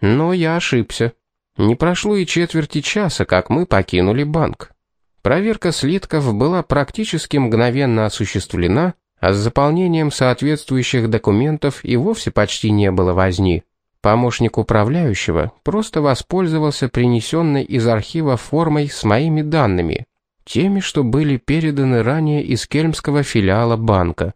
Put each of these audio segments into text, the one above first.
Но я ошибся. Не прошло и четверти часа, как мы покинули банк. Проверка слитков была практически мгновенно осуществлена, а с заполнением соответствующих документов и вовсе почти не было возни. Помощник управляющего просто воспользовался принесенной из архива формой с моими данными, теми, что были переданы ранее из кельмского филиала банка.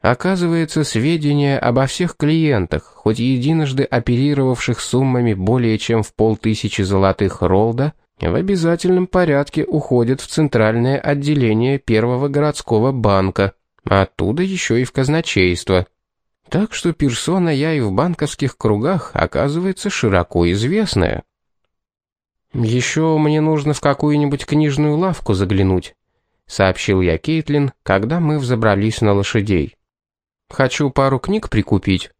Оказывается, сведения обо всех клиентах, хоть единожды оперировавших суммами более чем в полтысячи золотых ролда, в обязательном порядке уходят в центральное отделение первого городского банка, а оттуда еще и в казначейство. Так что персона я и в банковских кругах оказывается широко известная. «Еще мне нужно в какую-нибудь книжную лавку заглянуть», — сообщил я Кейтлин, когда мы взобрались на лошадей. «Хочу пару книг прикупить».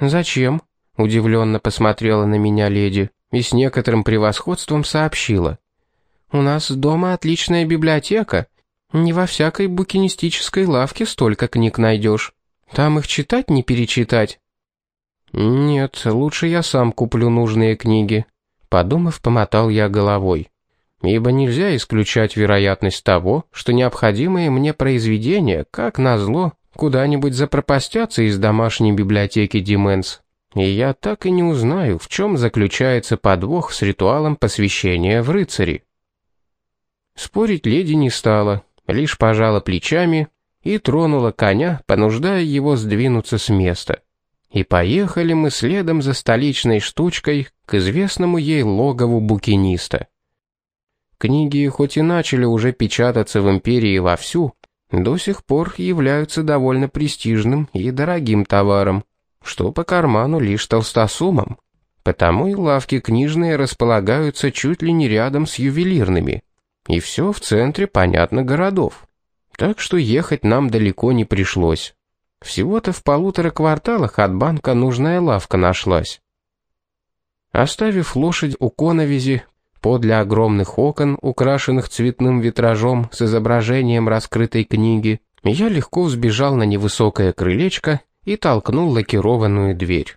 «Зачем?» — удивленно посмотрела на меня леди и с некоторым превосходством сообщила. «У нас дома отличная библиотека. Не во всякой букинистической лавке столько книг найдешь». Там их читать не перечитать. Нет, лучше я сам куплю нужные книги. Подумав, помотал я головой. Ибо нельзя исключать вероятность того, что необходимые мне произведения, как назло, куда-нибудь запропастятся из домашней библиотеки Дименс. И я так и не узнаю, в чем заключается подвох с ритуалом посвящения в рыцари. Спорить леди не стала, лишь пожала плечами и тронула коня, понуждая его сдвинуться с места. И поехали мы следом за столичной штучкой к известному ей логову букиниста. Книги, хоть и начали уже печататься в империи вовсю, до сих пор являются довольно престижным и дорогим товаром, что по карману лишь толстосумам. Потому и лавки книжные располагаются чуть ли не рядом с ювелирными. И все в центре, понятно, городов. Так что ехать нам далеко не пришлось. Всего-то в полутора кварталах от банка нужная лавка нашлась. Оставив лошадь у коновизи, подле огромных окон, украшенных цветным витражом с изображением раскрытой книги, я легко взбежал на невысокое крылечко и толкнул лакированную дверь.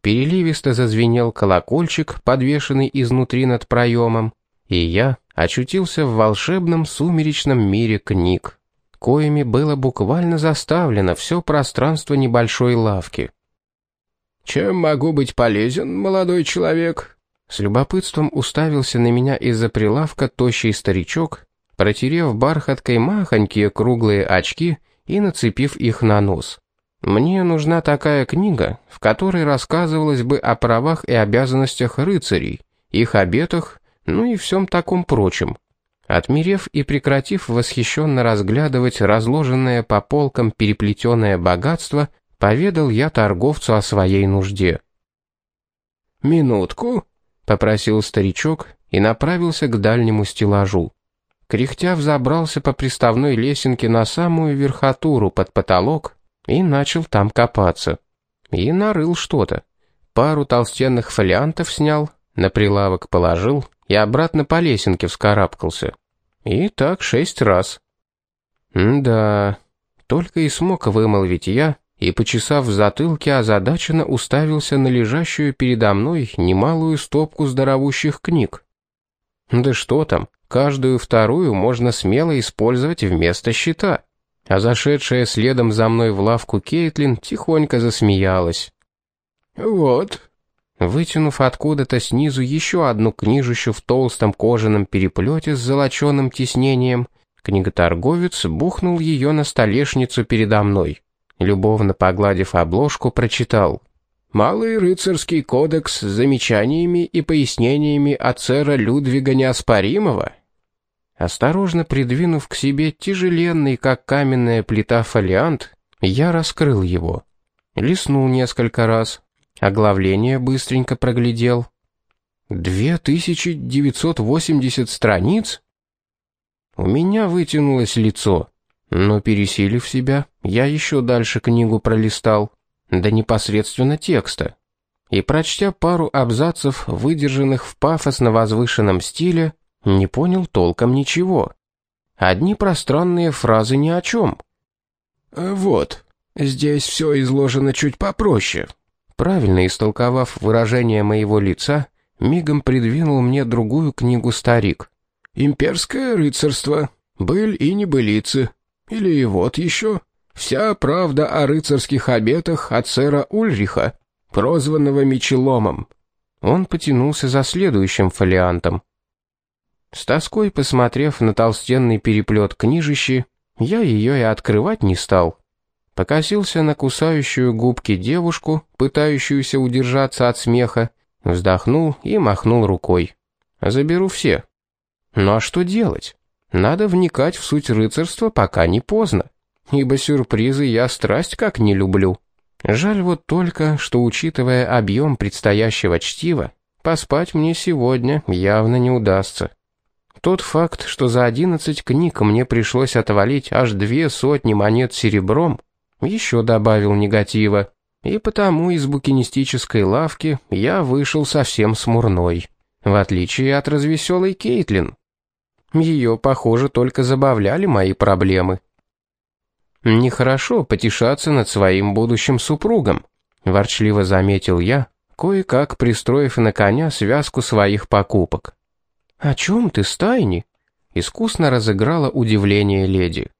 Переливисто зазвенел колокольчик, подвешенный изнутри над проемом, и я очутился в волшебном сумеречном мире книг коими было буквально заставлено все пространство небольшой лавки. «Чем могу быть полезен, молодой человек?» С любопытством уставился на меня из-за прилавка тощий старичок, протерев бархаткой махонькие круглые очки и нацепив их на нос. «Мне нужна такая книга, в которой рассказывалось бы о правах и обязанностях рыцарей, их обетах, ну и всем таком прочем. Отмерев и прекратив восхищенно разглядывать разложенное по полкам переплетенное богатство, поведал я торговцу о своей нужде. «Минутку», — попросил старичок и направился к дальнему стеллажу. Кряхтя взобрался по приставной лесенке на самую верхотуру под потолок и начал там копаться. И нарыл что-то. Пару толстенных фолиантов снял, на прилавок положил и обратно по лесенке вскарабкался. И так шесть раз. да, только и смог вымолвить я, и, почесав в затылке, озадаченно уставился на лежащую передо мной немалую стопку здоровущих книг. Да что там, каждую вторую можно смело использовать вместо щита. А зашедшая следом за мной в лавку Кейтлин тихонько засмеялась. «Вот, Вытянув откуда-то снизу еще одну книжищу в толстом кожаном переплете с золоченым тиснением, книготорговец бухнул ее на столешницу передо мной. Любовно погладив обложку, прочитал. «Малый рыцарский кодекс с замечаниями и пояснениями от сэра Людвига Неоспоримого». Осторожно придвинув к себе тяжеленный, как каменная плита, фолиант, я раскрыл его. Лиснул несколько раз, Оглавление быстренько проглядел. «Две тысячи девятьсот восемьдесят страниц?» У меня вытянулось лицо, но, пересилив себя, я еще дальше книгу пролистал, да непосредственно текста. И, прочтя пару абзацев, выдержанных в пафосно возвышенном стиле, не понял толком ничего. Одни пространные фразы ни о чем. «Вот, здесь все изложено чуть попроще», правильно истолковав выражение моего лица, мигом придвинул мне другую книгу старик. «Имперское рыцарство. Быль и небылицы. Или вот еще. Вся правда о рыцарских обетах от сэра Ульриха, прозванного Мечеломом». Он потянулся за следующим фолиантом. С тоской посмотрев на толстенный переплет книжищи, я ее и открывать не стал. Покосился на кусающую губки девушку, пытающуюся удержаться от смеха, вздохнул и махнул рукой. Заберу все. Ну а что делать? Надо вникать в суть рыцарства, пока не поздно. Ибо сюрпризы я страсть как не люблю. Жаль вот только, что, учитывая объем предстоящего чтива, поспать мне сегодня явно не удастся. Тот факт, что за одиннадцать книг мне пришлось отвалить аж две сотни монет серебром, еще добавил негатива, и потому из букинистической лавки я вышел совсем смурной, в отличие от развеселой Кейтлин. Ее, похоже, только забавляли мои проблемы. Нехорошо потешаться над своим будущим супругом, ворчливо заметил я, кое-как пристроив на коня связку своих покупок. «О чем ты, Стайни?» — искусно разыграла удивление леди.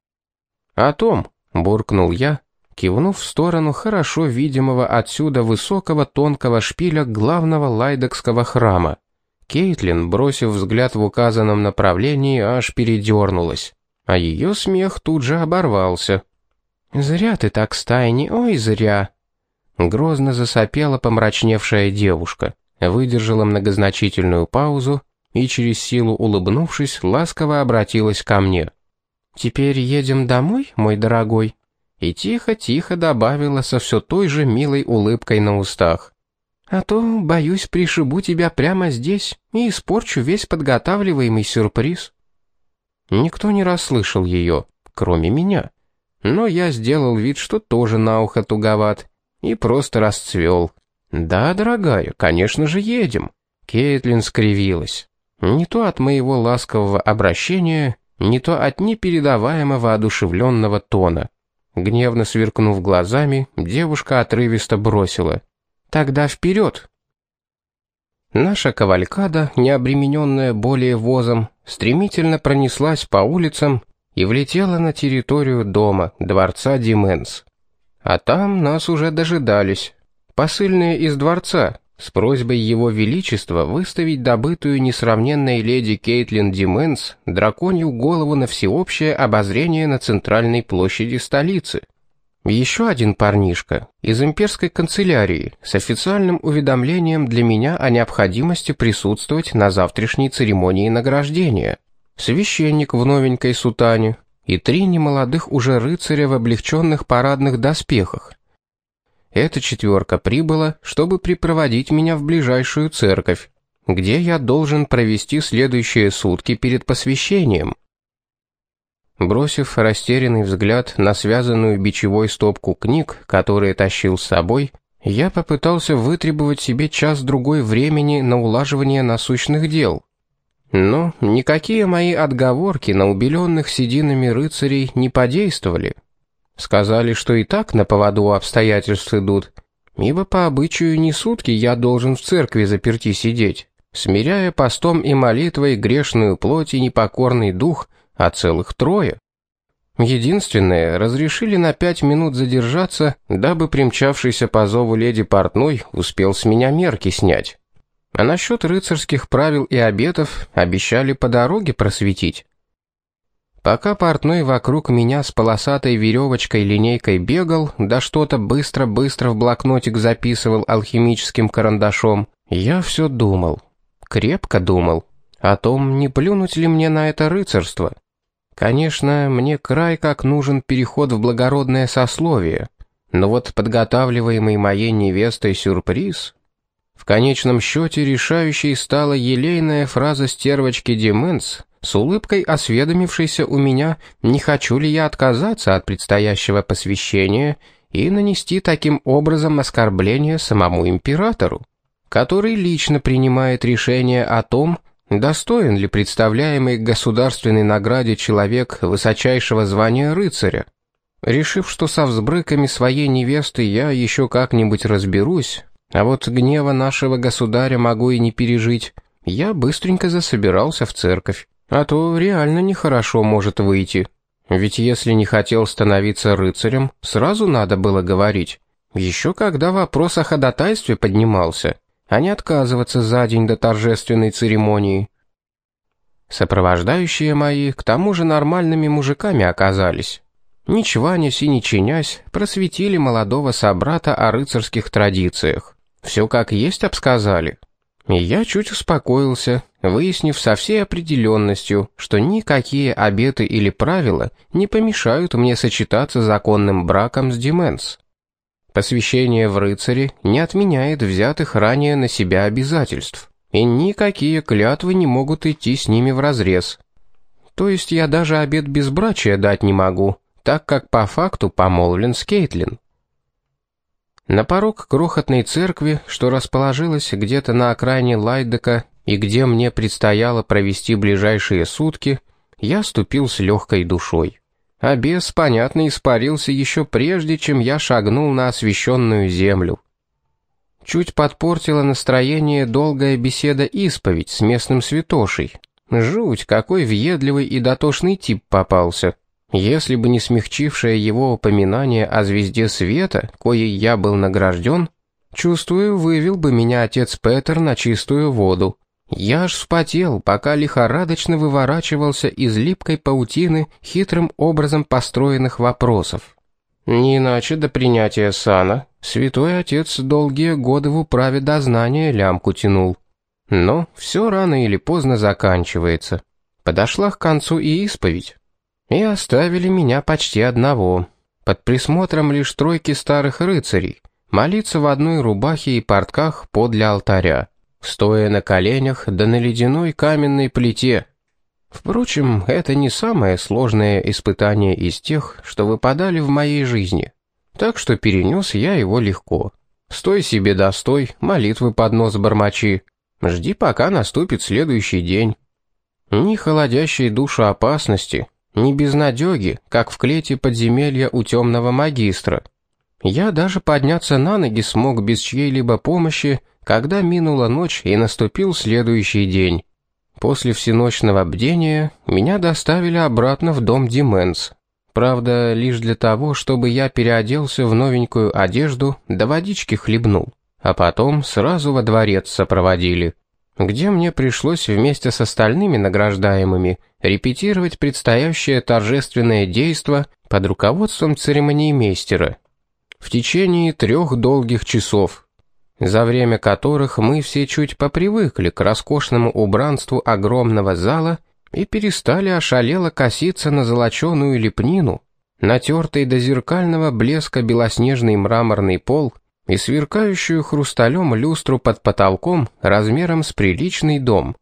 «О том», — буркнул я, кивнув в сторону хорошо видимого отсюда высокого тонкого шпиля главного лайдекского храма. Кейтлин, бросив взгляд в указанном направлении, аж передернулась, а ее смех тут же оборвался. «Зря ты так, Стайни, ой, зря!» Грозно засопела помрачневшая девушка, выдержала многозначительную паузу и через силу улыбнувшись, ласково обратилась ко мне. «Теперь едем домой, мой дорогой?» И тихо-тихо добавила со все той же милой улыбкой на устах. «А то, боюсь, пришибу тебя прямо здесь и испорчу весь подготавливаемый сюрприз». Никто не расслышал ее, кроме меня. Но я сделал вид, что тоже на ухо туговат, и просто расцвел. «Да, дорогая, конечно же, едем». Кейтлин скривилась. Не то от моего ласкового обращения, не то от непередаваемого одушевленного тона. Гневно сверкнув глазами, девушка отрывисто бросила. «Тогда вперед!» Наша кавалькада, не обремененная более возом, стремительно пронеслась по улицам и влетела на территорию дома, дворца Дименс. А там нас уже дожидались. Посыльные из дворца, с просьбой Его Величества выставить добытую несравненной леди Кейтлин Дименс драконью голову на всеобщее обозрение на центральной площади столицы. Еще один парнишка из имперской канцелярии с официальным уведомлением для меня о необходимости присутствовать на завтрашней церемонии награждения. Священник в новенькой сутане и три немолодых уже рыцаря в облегченных парадных доспехах, эта четверка прибыла, чтобы припроводить меня в ближайшую церковь, где я должен провести следующие сутки перед посвящением. Бросив растерянный взгляд на связанную бичевой стопку книг, которые тащил с собой, я попытался вытребовать себе час-другой времени на улаживание насущных дел. Но никакие мои отговорки на убеленных сединами рыцарей не подействовали. Сказали, что и так на поводу обстоятельств идут, ибо по обычаю не сутки я должен в церкви заперти сидеть, смиряя постом и молитвой грешную плоть и непокорный дух, а целых трое. Единственное, разрешили на пять минут задержаться, дабы примчавшийся по зову леди Портной успел с меня мерки снять. А насчет рыцарских правил и обетов обещали по дороге просветить. Пока портной вокруг меня с полосатой веревочкой-линейкой бегал, да что-то быстро-быстро в блокнотик записывал алхимическим карандашом, я все думал, крепко думал, о том, не плюнуть ли мне на это рыцарство. Конечно, мне край как нужен переход в благородное сословие, но вот подготавливаемый моей невестой сюрприз... В конечном счете решающей стала елейная фраза стервочки Деменс, с улыбкой осведомившийся у меня, не хочу ли я отказаться от предстоящего посвящения и нанести таким образом оскорбление самому императору, который лично принимает решение о том, достоин ли представляемый государственной награде человек высочайшего звания рыцаря. Решив, что со взбрыками своей невесты я еще как-нибудь разберусь, А вот гнева нашего государя могу и не пережить. Я быстренько засобирался в церковь. А то реально нехорошо может выйти. Ведь если не хотел становиться рыцарем, сразу надо было говорить. Еще когда вопрос о ходатайстве поднимался, а не отказываться за день до торжественной церемонии. Сопровождающие мои к тому же нормальными мужиками оказались. Ни чванясь и не чинясь, просветили молодого собрата о рыцарских традициях. Все как есть обсказали. И я чуть успокоился, выяснив со всей определенностью, что никакие обеты или правила не помешают мне сочетаться законным браком с Дименс. Посвящение в рыцари не отменяет взятых ранее на себя обязательств, и никакие клятвы не могут идти с ними вразрез. То есть я даже обет безбрачия дать не могу, так как по факту помолвлен с Кейтлин. На порог крохотной церкви, что расположилась где-то на окраине Лайдека и где мне предстояло провести ближайшие сутки, я ступил с легкой душой. А бес, понятно, испарился еще прежде, чем я шагнул на освященную землю. Чуть подпортила настроение долгая беседа-исповедь с местным святошей. Жуть, какой въедливый и дотошный тип попался. Если бы не смягчившее его упоминание о звезде света, коей я был награжден, чувствую, вывел бы меня отец Петер на чистую воду. Я аж вспотел, пока лихорадочно выворачивался из липкой паутины хитрым образом построенных вопросов. Не иначе до принятия сана святой отец долгие годы в управе дознания лямку тянул. Но все рано или поздно заканчивается. Подошла к концу и исповедь и оставили меня почти одного, под присмотром лишь тройки старых рыцарей, молиться в одной рубахе и портках подле алтаря, стоя на коленях да на ледяной каменной плите. Впрочем, это не самое сложное испытание из тех, что выпадали в моей жизни, так что перенес я его легко. Стой себе достой, молитвы под нос бормочи, жди, пока наступит следующий день. Ни холодящей душу опасности, не безнадеги, как в клете подземелья у темного магистра. Я даже подняться на ноги смог без чьей-либо помощи, когда минула ночь и наступил следующий день. После всеночного бдения меня доставили обратно в дом Дименс. Правда, лишь для того, чтобы я переоделся в новенькую одежду, да водички хлебнул. А потом сразу во дворец сопроводили где мне пришлось вместе с остальными награждаемыми репетировать предстоящее торжественное действо под руководством церемониймейстера в течение трех долгих часов, за время которых мы все чуть попривыкли к роскошному убранству огромного зала и перестали ошалело коситься на золоченую лепнину, натертый до зеркального блеска белоснежный мраморный пол и сверкающую хрусталем люстру под потолком размером с приличный дом.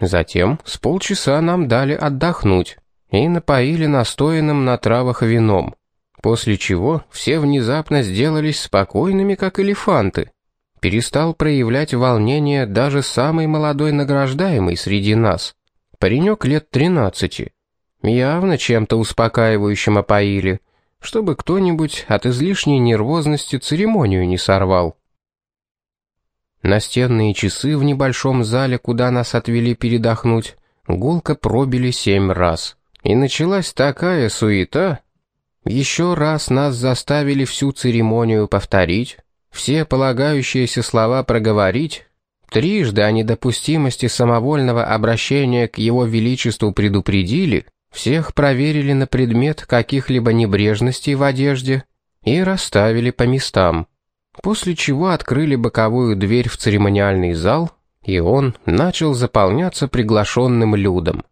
Затем с полчаса нам дали отдохнуть и напоили настоянным на травах вином, после чего все внезапно сделались спокойными, как элефанты. Перестал проявлять волнение даже самый молодой награждаемый среди нас, паренек лет тринадцати. Явно чем-то успокаивающим опоили, чтобы кто-нибудь от излишней нервозности церемонию не сорвал. Настенные часы в небольшом зале, куда нас отвели передохнуть, гулко пробили семь раз. И началась такая суета. Еще раз нас заставили всю церемонию повторить, все полагающиеся слова проговорить, трижды о недопустимости самовольного обращения к его величеству предупредили — всех проверили на предмет каких-либо небрежностей в одежде и расставили по местам, после чего открыли боковую дверь в церемониальный зал, и он начал заполняться приглашенным людом.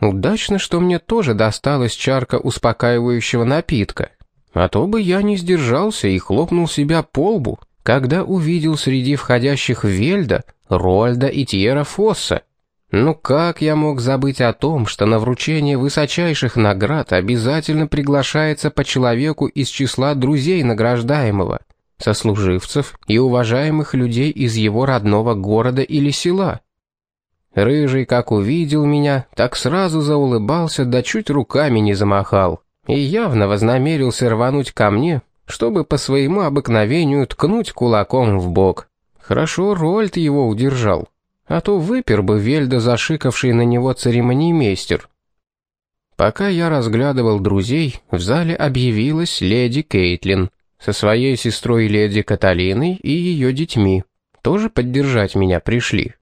Удачно, что мне тоже досталась чарка успокаивающего напитка, а то бы я не сдержался и хлопнул себя по лбу, когда увидел среди входящих Вельда, Рольда и Тьера Фосса. Ну как я мог забыть о том, что на вручение высочайших наград обязательно приглашается по человеку из числа друзей награждаемого, сослуживцев и уважаемых людей из его родного города или села? Рыжий, как увидел меня, так сразу заулыбался, да чуть руками не замахал, и явно вознамерился рвануть ко мне, чтобы по своему обыкновению ткнуть кулаком в бок. Хорошо Рольд его удержал, а то выпер бы Вельда зашикавший на него церемониймейстер. Пока я разглядывал друзей, в зале объявилась леди Кейтлин со своей сестрой леди Каталиной и ее детьми. Тоже поддержать меня пришли.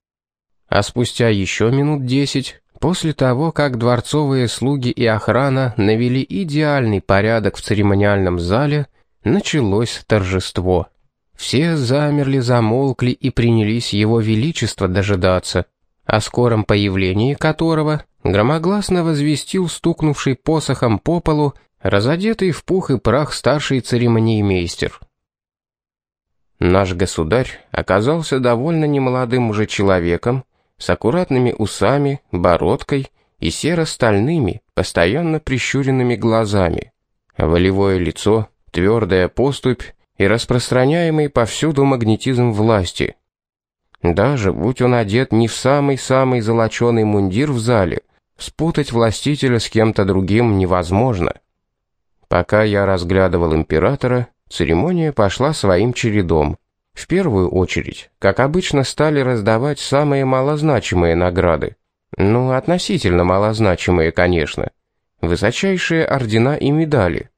А спустя еще минут десять, после того, как дворцовые слуги и охрана навели идеальный порядок в церемониальном зале, началось торжество. Все замерли, замолкли и принялись его величества дожидаться, о скором появлении которого громогласно возвестил стукнувший посохом по полу разодетый в пух и прах старший церемониймейстер. Наш государь оказался довольно немолодым уже человеком, с аккуратными усами, бородкой и серо-стальными, постоянно прищуренными глазами. Волевое лицо, твердая поступь и распространяемый повсюду магнетизм власти. Даже будь он одет не в самый-самый золоченый мундир в зале, спутать властителя с кем-то другим невозможно. Пока я разглядывал императора, церемония пошла своим чередом. В первую очередь, как обычно, стали раздавать самые малозначимые награды. Ну, относительно малозначимые, конечно. Высочайшие ордена и медали.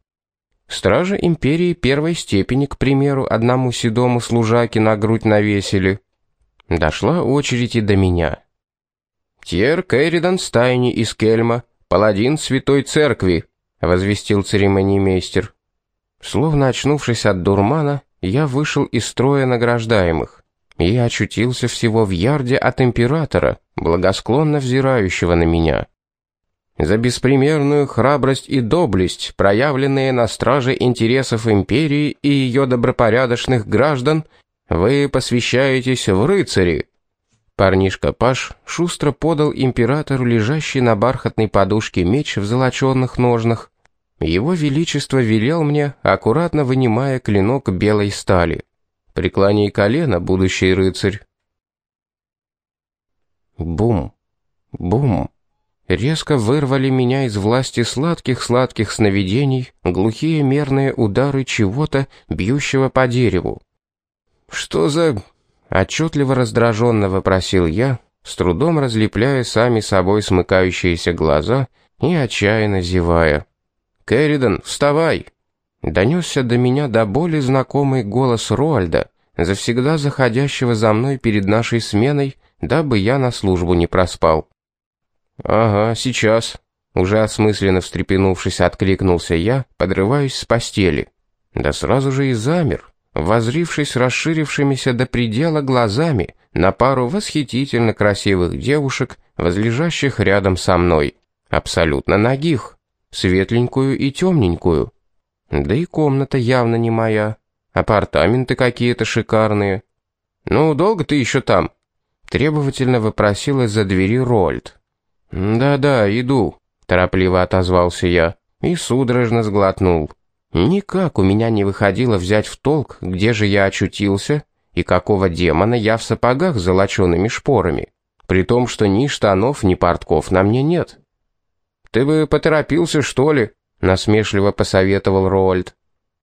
Стражи империи первой степени, к примеру, одному седому служаке на грудь навесили. Дошла очередь и до меня. «Тьер Кэридан Стайни из Кельма, паладин Святой Церкви», — возвестил церемониймейстер. Словно очнувшись от дурмана, я вышел из строя награждаемых и очутился всего в ярде от императора, благосклонно взирающего на меня. За беспримерную храбрость и доблесть, проявленные на страже интересов империи и ее добропорядочных граждан, вы посвящаетесь в рыцари. Парнишка Паш шустро подал императору лежащий на бархатной подушке меч в золоченных ножнах. Его величество велел мне, аккуратно вынимая клинок белой стали. Преклони колено, будущий рыцарь. Бум, бум. Резко вырвали меня из власти сладких-сладких сновидений глухие мерные удары чего-то, бьющего по дереву. «Что за...» — отчетливо раздраженно вопросил я, с трудом разлепляя сами собой смыкающиеся глаза и отчаянно зевая. «Керридан, вставай!» Донесся до меня до боли знакомый голос Руальда, завсегда заходящего за мной перед нашей сменой, дабы я на службу не проспал. «Ага, сейчас», — уже осмысленно встрепенувшись, откликнулся я, подрываясь с постели. Да сразу же и замер, возрившись расширившимися до предела глазами на пару восхитительно красивых девушек, возлежащих рядом со мной, абсолютно нагих, светленькую и темненькую. Да и комната явно не моя, апартаменты какие-то шикарные. «Ну, долго ты еще там?» — требовательно вопросил из-за двери Рольд. «Да-да, иду», — торопливо отозвался я и судорожно сглотнул. Никак у меня не выходило взять в толк, где же я очутился и какого демона я в сапогах с золочеными шпорами, при том, что ни штанов, ни портков на мне нет. «Ты бы поторопился, что ли?» — насмешливо посоветовал Роальд.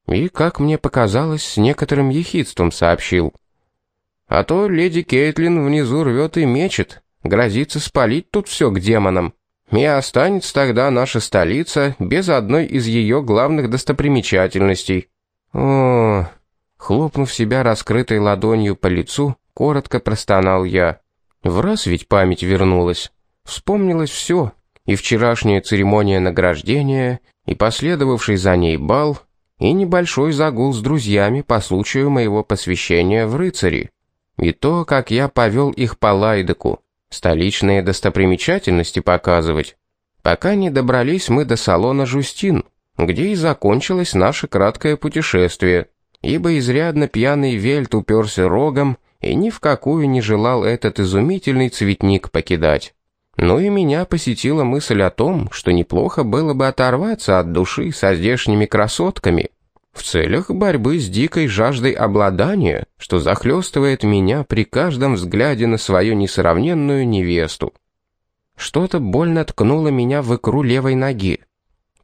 И, как мне показалось, с некоторым ехидством сообщил. «А то леди Кейтлин внизу рвет и мечет, Грозится спалить тут все к демонам. И останется тогда наша столица без одной из ее главных достопримечательностей. О, хлопнув себя раскрытой ладонью по лицу, коротко простонал я. В раз ведь память вернулась. Вспомнилось все. И вчерашняя церемония награждения, и последовавший за ней бал, и небольшой загул с друзьями по случаю моего посвящения в рыцари. И то, как я повел их по Лайдеку столичные достопримечательности показывать. Пока не добрались мы до салона «Жустин», где и закончилось наше краткое путешествие, ибо изрядно пьяный Вельт уперся рогом и ни в какую не желал этот изумительный цветник покидать. Ну и меня посетила мысль о том, что неплохо было бы оторваться от души со здешними красотками – в целях борьбы с дикой жаждой обладания, что захлестывает меня при каждом взгляде на свою несравненную невесту. Что-то больно ткнуло меня в икру левой ноги.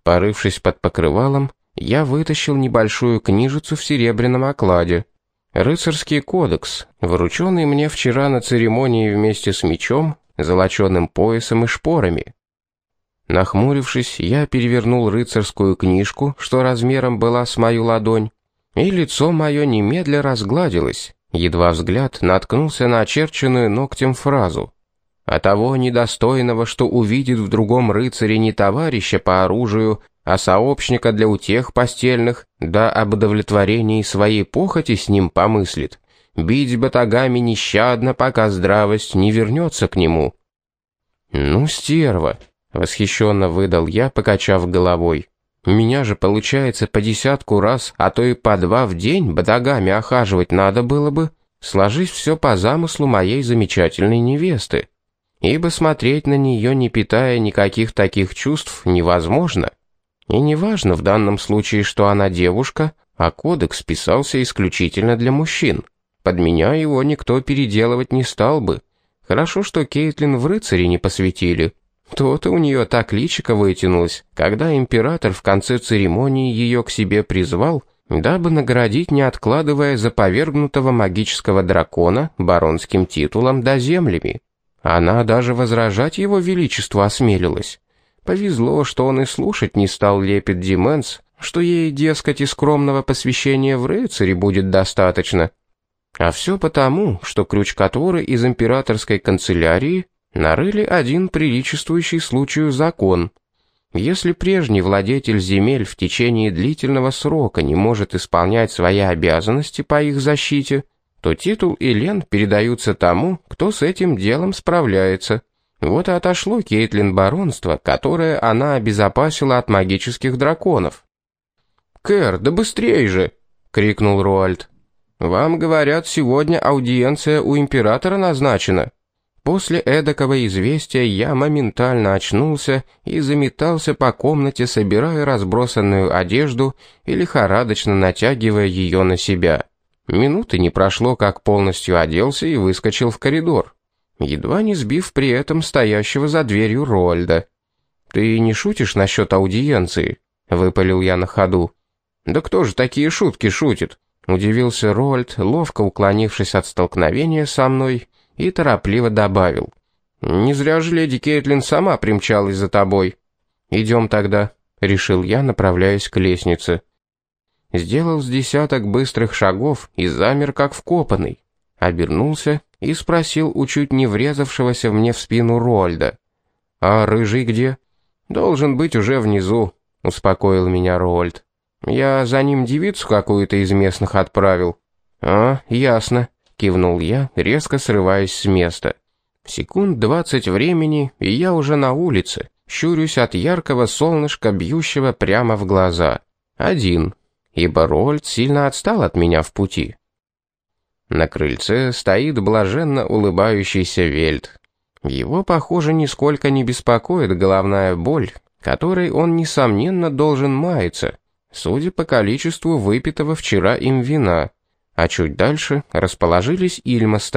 Порывшись под покрывалом, я вытащил небольшую книжицу в серебряном окладе. Рыцарский кодекс, врученный мне вчера на церемонии вместе с мечом, золоченым поясом и шпорами. Нахмурившись, я перевернул рыцарскую книжку, что размером была с мою ладонь, и лицо мое немедля разгладилось, едва взгляд наткнулся на очерченную ногтем фразу. «А того недостойного, что увидит в другом рыцаре не товарища по оружию, а сообщника для утех постельных, да об удовлетворении своей похоти с ним помыслит, бить батагами нещадно, пока здравость не вернется к нему». «Ну, стерва!» — восхищенно выдал я, покачав головой. «Меня же, получается, по десятку раз, а то и по два в день батагами охаживать надо было бы, сложись все по замыслу моей замечательной невесты. Ибо смотреть на нее, не питая никаких таких чувств, невозможно. И неважно в данном случае, что она девушка, а кодекс писался исключительно для мужчин. Под меня его никто переделывать не стал бы. Хорошо, что Кейтлин в рыцаре не посвятили, то-то у нее так личико вытянулось, когда император в конце церемонии ее к себе призвал, дабы наградить, не откладывая за повергнутого магического дракона баронским титулом да землями. Она даже возражать его величеству осмелилась. Повезло, что он и слушать не стал лепит Дименс, что ей, дескать, и скромного посвящения в рыцаре будет достаточно. А все потому, что крючкотворы из императорской канцелярии нарыли один приличествующий случаю закон. Если прежний владетель земель в течение длительного срока не может исполнять свои обязанности по их защите, то титул и лен передаются тому, кто с этим делом справляется. Вот и отошло Кейтлин баронство, которое она обезопасила от магических драконов. «Кэр, да быстрее же!» — крикнул Руальд. «Вам, говорят, сегодня аудиенция у императора назначена». После эдакого известия я моментально очнулся и заметался по комнате, собирая разбросанную одежду и лихорадочно натягивая ее на себя. Минуты не прошло, как полностью оделся и выскочил в коридор, едва не сбив при этом стоящего за дверью Рольда. «Ты не шутишь насчет аудиенции?» — выпалил я на ходу. «Да кто же такие шутки шутит?» — удивился Рольд, ловко уклонившись от столкновения со мной и торопливо добавил. «Не зря же леди Кейтлин сама примчалась за тобой. Идем тогда», — решил я, направляясь к лестнице. Сделал с десяток быстрых шагов и замер как вкопанный. Обернулся и спросил у чуть не врезавшегося мне в спину Рольда. «А рыжий где?» «Должен быть уже внизу», — успокоил меня Рольд. «Я за ним девицу какую-то из местных отправил». «А, ясно», кивнул я, резко срываясь с места. Секунд двадцать времени, и я уже на улице, щурюсь от яркого солнышка, бьющего прямо в глаза. Один, ибо Рольд сильно отстал от меня в пути. На крыльце стоит блаженно улыбающийся Вельт. Его, похоже, нисколько не беспокоит головная боль, которой он, несомненно, должен маяться, судя по количеству выпитого вчера им вина. А чуть дальше расположились Ильма с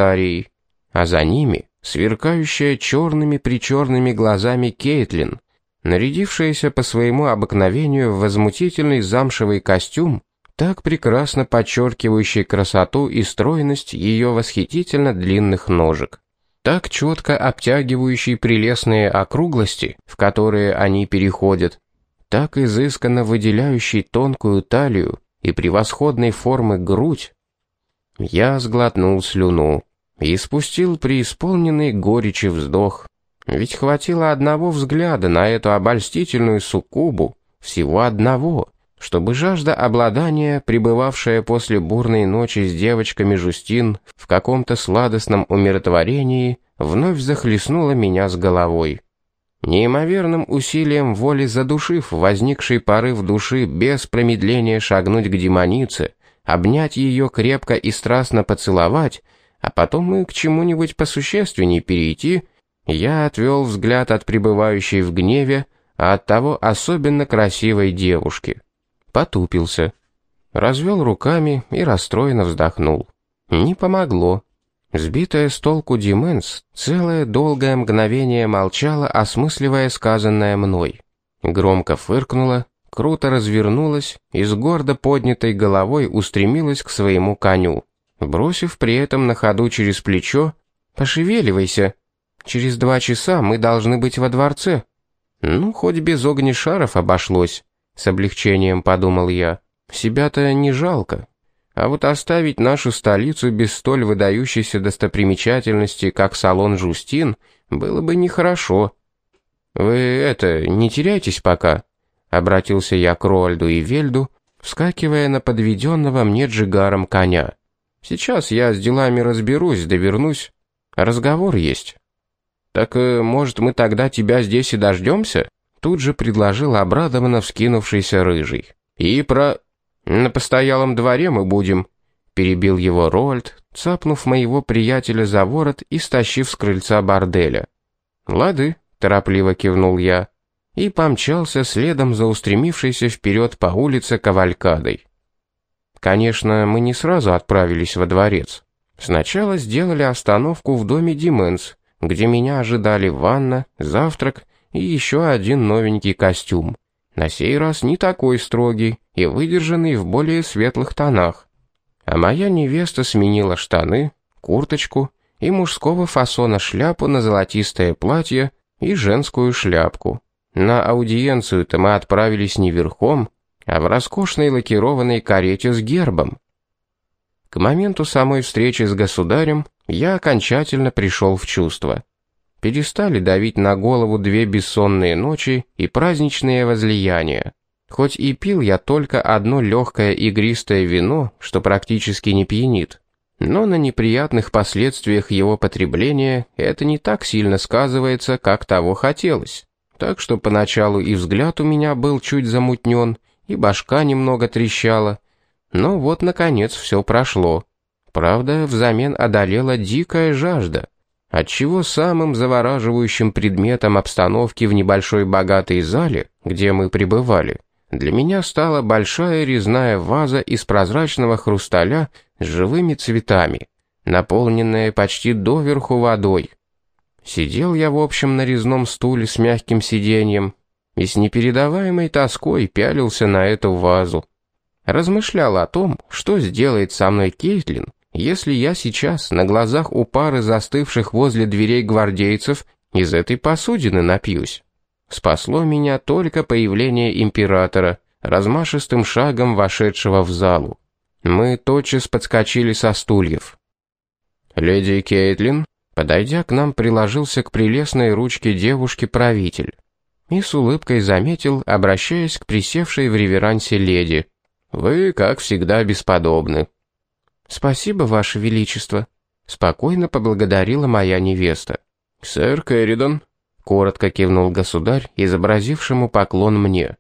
а за ними сверкающая черными-причерными глазами Кейтлин, нарядившаяся по своему обыкновению в возмутительный замшевый костюм, так прекрасно подчеркивающий красоту и стройность ее восхитительно длинных ножек, так четко обтягивающий прелестные округлости, в которые они переходят, так изысканно выделяющий тонкую талию и превосходной формы грудь, я сглотнул слюну и спустил преисполненный горечи вздох. Ведь хватило одного взгляда на эту обольстительную суккубу, всего одного, чтобы жажда обладания, пребывавшая после бурной ночи с девочками Жустин в каком-то сладостном умиротворении, вновь захлестнула меня с головой. Неимоверным усилием воли задушив возникший порыв души без промедления шагнуть к демонице, обнять ее крепко и страстно поцеловать, а потом и к чему-нибудь посущественней перейти, я отвел взгляд от пребывающей в гневе, а от того особенно красивой девушки. Потупился. Развел руками и расстроенно вздохнул. Не помогло. Сбитая с толку Дименс целое долгое мгновение молчала, осмысливая сказанное мной. Громко фыркнула, круто развернулась и с гордо поднятой головой устремилась к своему коню, бросив при этом на ходу через плечо «Пошевеливайся, через два часа мы должны быть во дворце». «Ну, хоть без огнешаров обошлось», — с облегчением подумал я. «Себя-то не жалко». А вот оставить нашу столицу без столь выдающейся достопримечательности, как салон Жустин, было бы нехорошо. Вы это, не теряйтесь пока, обратился я к Роальду и Вельду, вскакивая на подведенного мне джигаром коня. Сейчас я с делами разберусь, да вернусь. Разговор есть. Так, э, может, мы тогда тебя здесь и дождемся? Тут же предложил обрадованно вскинувшийся рыжий. И про «На постоялом дворе мы будем», — перебил его Роальд, цапнув моего приятеля за ворот и стащив с крыльца борделя. «Лады», — торопливо кивнул я, и помчался следом за устремившейся вперед по улице кавалькадой. Конечно, мы не сразу отправились во дворец. Сначала сделали остановку в доме Дименс, где меня ожидали ванна, завтрак и еще один новенький костюм. На сей раз не такой строгий и выдержанный в более светлых тонах. А моя невеста сменила штаны, курточку и мужского фасона шляпу на золотистое платье и женскую шляпку. На аудиенцию-то мы отправились не верхом, а в роскошной лакированной карете с гербом. К моменту самой встречи с государем я окончательно пришел в чувство перестали давить на голову две бессонные ночи и праздничные возлияния. Хоть и пил я только одно легкое игристое вино, что практически не пьянит, но на неприятных последствиях его потребления это не так сильно сказывается, как того хотелось. Так что поначалу и взгляд у меня был чуть замутнен, и башка немного трещала, но вот, наконец, все прошло. Правда, взамен одолела дикая жажда отчего самым завораживающим предметом обстановки в небольшой богатой зале, где мы пребывали, для меня стала большая резная ваза из прозрачного хрусталя с живыми цветами, наполненная почти доверху водой. Сидел я, в общем, на резном стуле с мягким сиденьем и с непередаваемой тоской пялился на эту вазу. Размышлял о том, что сделает со мной Кейтлин, если я сейчас на глазах у пары застывших возле дверей гвардейцев из этой посудины напьюсь? Спасло меня только появление императора, размашистым шагом вошедшего в залу. Мы тотчас подскочили со стульев. Леди Кейтлин, подойдя к нам, приложился к прелестной ручке девушки правитель и с улыбкой заметил, обращаясь к присевшей в реверансе леди. «Вы, как всегда, бесподобны. «Спасибо, Ваше Величество», — спокойно поблагодарила моя невеста. «Сэр Кэрридон», — коротко кивнул государь, изобразившему поклон мне.